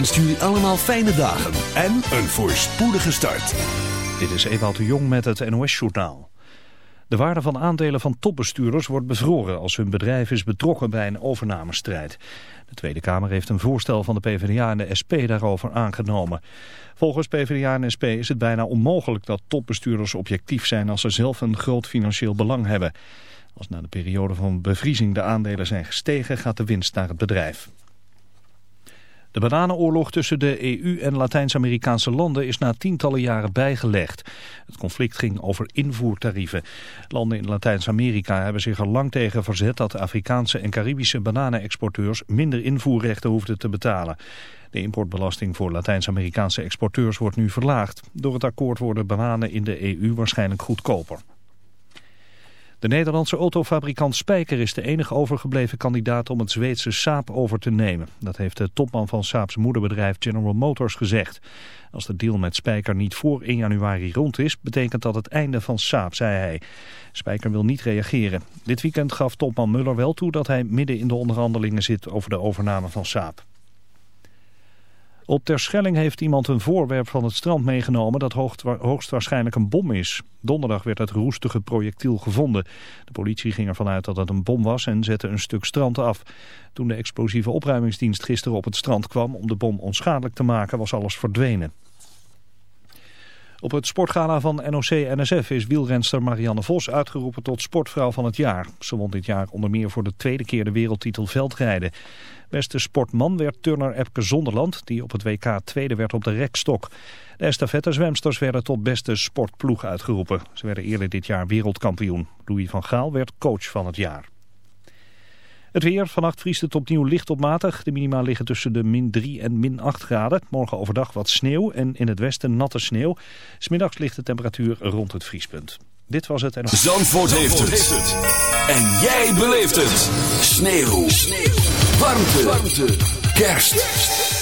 Wenst jullie allemaal fijne dagen en een voorspoedige start. Dit is Ewout de Jong met het NOS-journaal. De waarde van aandelen van topbestuurders wordt bevroren als hun bedrijf is betrokken bij een overnamestrijd. De Tweede Kamer heeft een voorstel van de PvdA en de SP daarover aangenomen. Volgens PvdA en SP is het bijna onmogelijk dat topbestuurders objectief zijn als ze zelf een groot financieel belang hebben. Als na de periode van bevriezing de aandelen zijn gestegen gaat de winst naar het bedrijf. De bananenoorlog tussen de EU en Latijns-Amerikaanse landen is na tientallen jaren bijgelegd. Het conflict ging over invoertarieven. Landen in Latijns-Amerika hebben zich al lang tegen verzet dat Afrikaanse en Caribische bananenexporteurs minder invoerrechten hoefden te betalen. De importbelasting voor Latijns-Amerikaanse exporteurs wordt nu verlaagd. Door het akkoord worden bananen in de EU waarschijnlijk goedkoper. De Nederlandse autofabrikant Spijker is de enige overgebleven kandidaat om het Zweedse Saab over te nemen. Dat heeft de topman van Saabs moederbedrijf General Motors gezegd. Als de deal met Spijker niet voor 1 januari rond is, betekent dat het einde van Saab, zei hij. Spijker wil niet reageren. Dit weekend gaf topman Muller wel toe dat hij midden in de onderhandelingen zit over de overname van Saab. Op Terschelling heeft iemand een voorwerp van het strand meegenomen dat hoogstwaarschijnlijk een bom is. Donderdag werd het roestige projectiel gevonden. De politie ging ervan uit dat het een bom was en zette een stuk strand af. Toen de explosieve opruimingsdienst gisteren op het strand kwam om de bom onschadelijk te maken was alles verdwenen. Op het sportgala van NOC-NSF is wielrenster Marianne Vos uitgeroepen tot sportvrouw van het jaar. Ze won dit jaar onder meer voor de tweede keer de wereldtitel veldrijden. Beste sportman werd turner Epke Zonderland, die op het WK tweede werd op de rekstok. De estafette-zwemsters werden tot beste sportploeg uitgeroepen. Ze werden eerder dit jaar wereldkampioen. Louis van Gaal werd coach van het jaar. Het weer, vannacht vriest het opnieuw licht op matig. De minima liggen tussen de min 3 en min 8 graden. Morgen overdag wat sneeuw en in het westen natte sneeuw. Smiddags ligt de temperatuur rond het vriespunt. Dit was het en... Zandvoort, heeft, het. En jij beleeft het. Sneeuw. sneeuw. Warmte. Warmte. Kerst.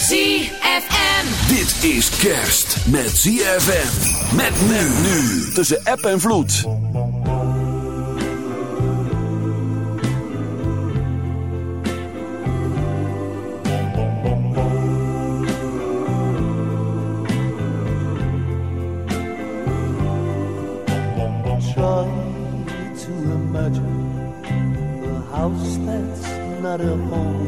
ZFM. Dit is kerst met ZFM. Met nu nu. Tussen app en vloed. house that's not a home.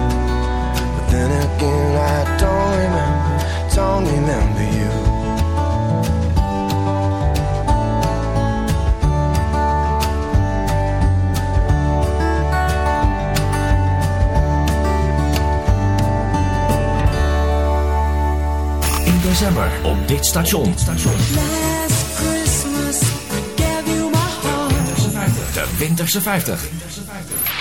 Then again, I don't remember, don't remember you. In december op dit station. Last Christmas, I gave you my heart. De Winterse 50.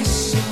Special,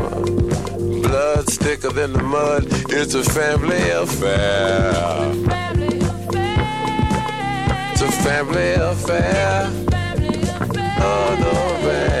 Than the mud. It's a family affair. It's a family affair. Oh, no.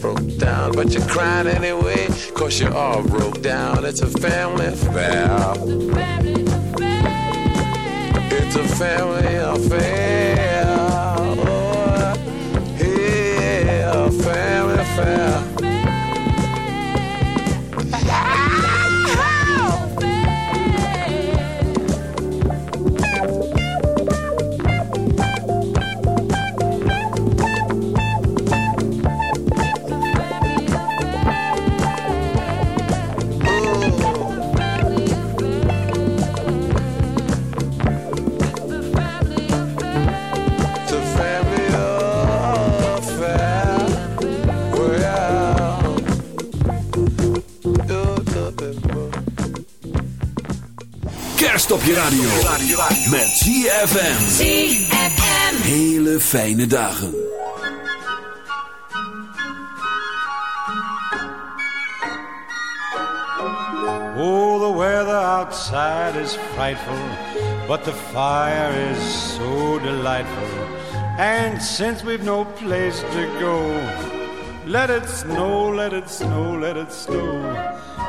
broke down. But you're crying anyway cause you're all broke down. It's a family affair. It's a family affair. Je radio. Met ZFM. ZFM. Hele fijne dagen. Oh, the weather outside is frightful, but the fire is so delightful. And since we've no place to go, let it snow, let it snow, let it snow.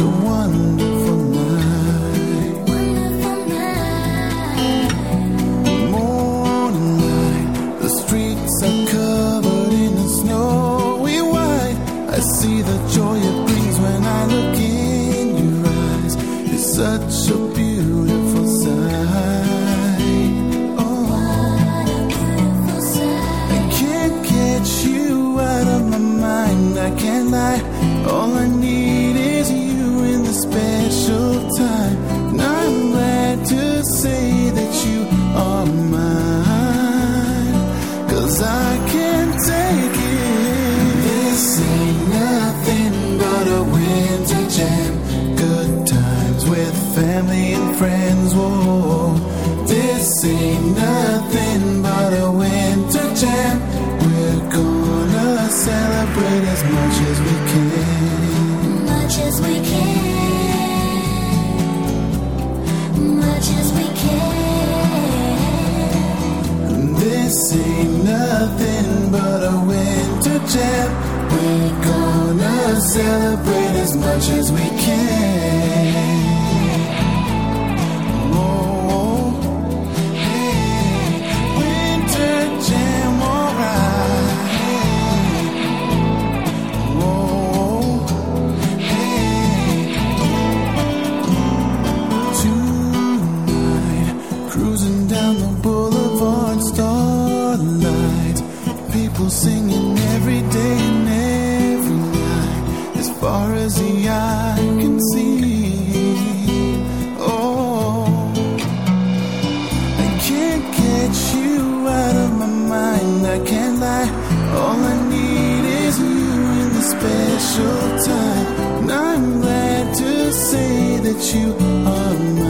Such a People singing every day and every night, as far as the eye can see. Oh, I can't get you out of my mind. I can't lie. All I need is you in this special time, and I'm glad to say that you are mine.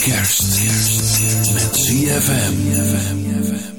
Kerst. Met ZFM.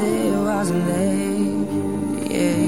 It wasn't late. Yeah.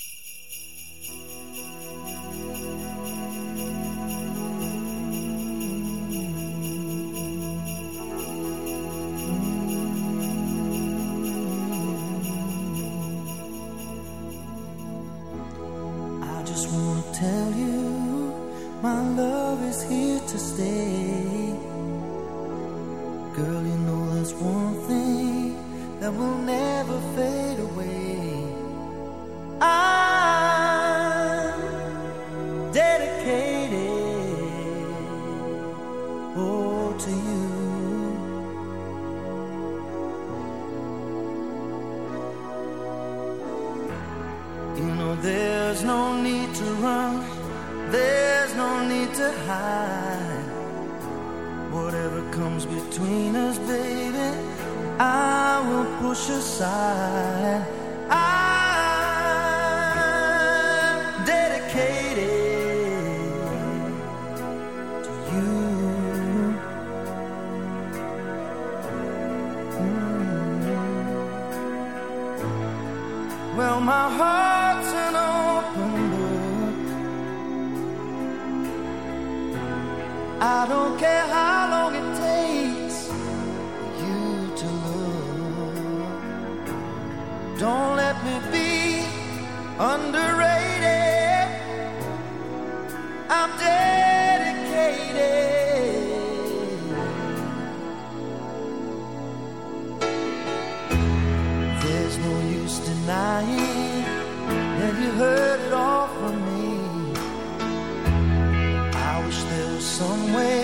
use denying that you heard it all from me. I wish there was some way.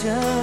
Just.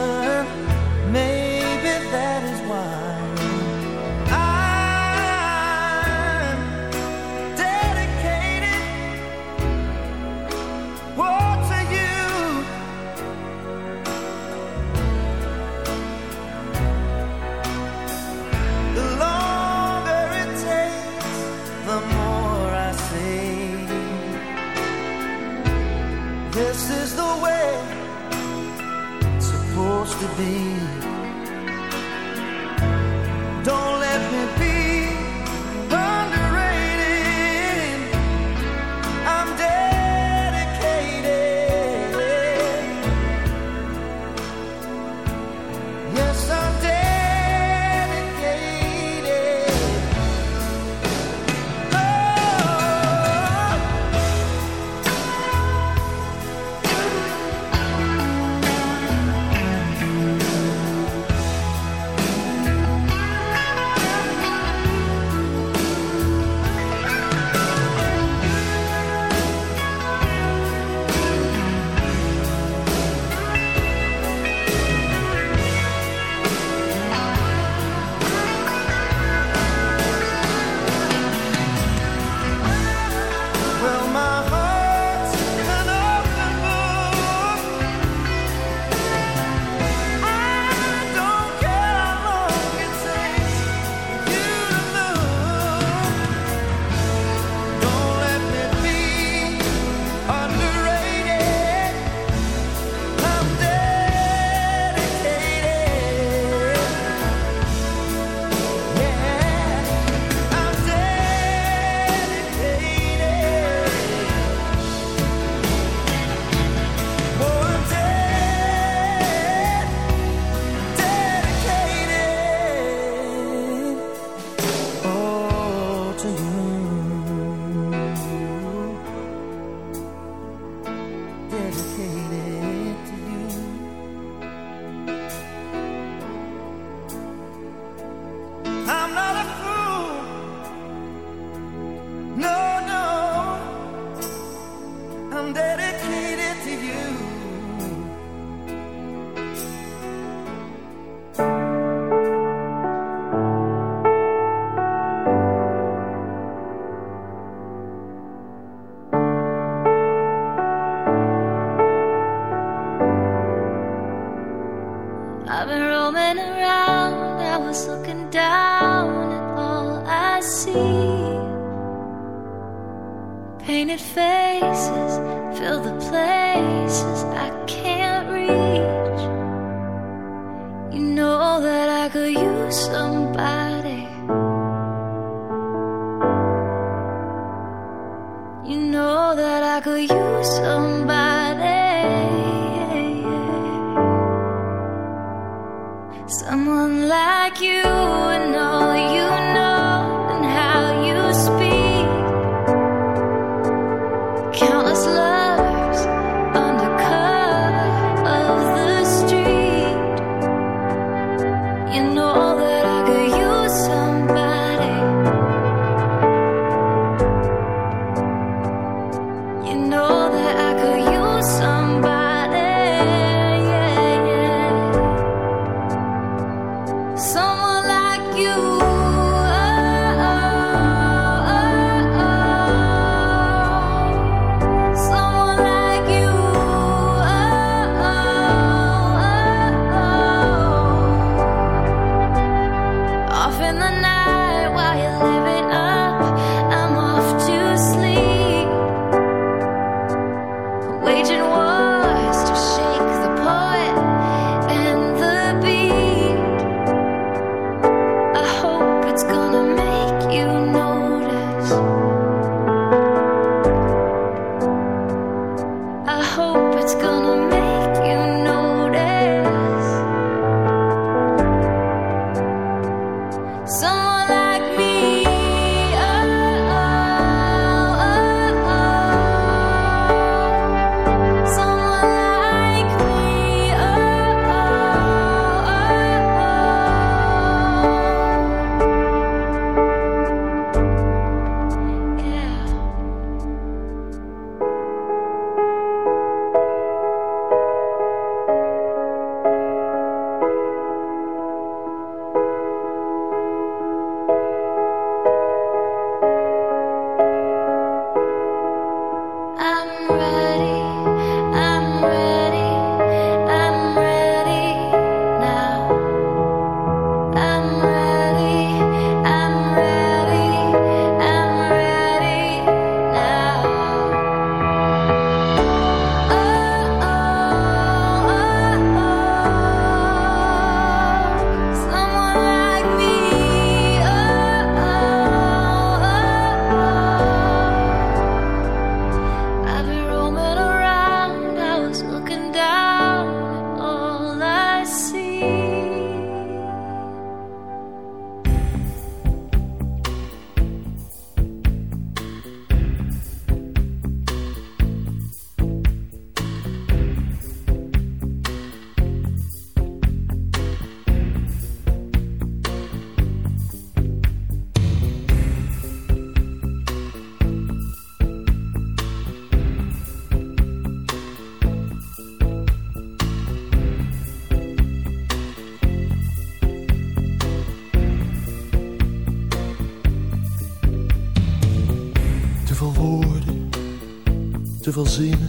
I could use somebody veel zinnen,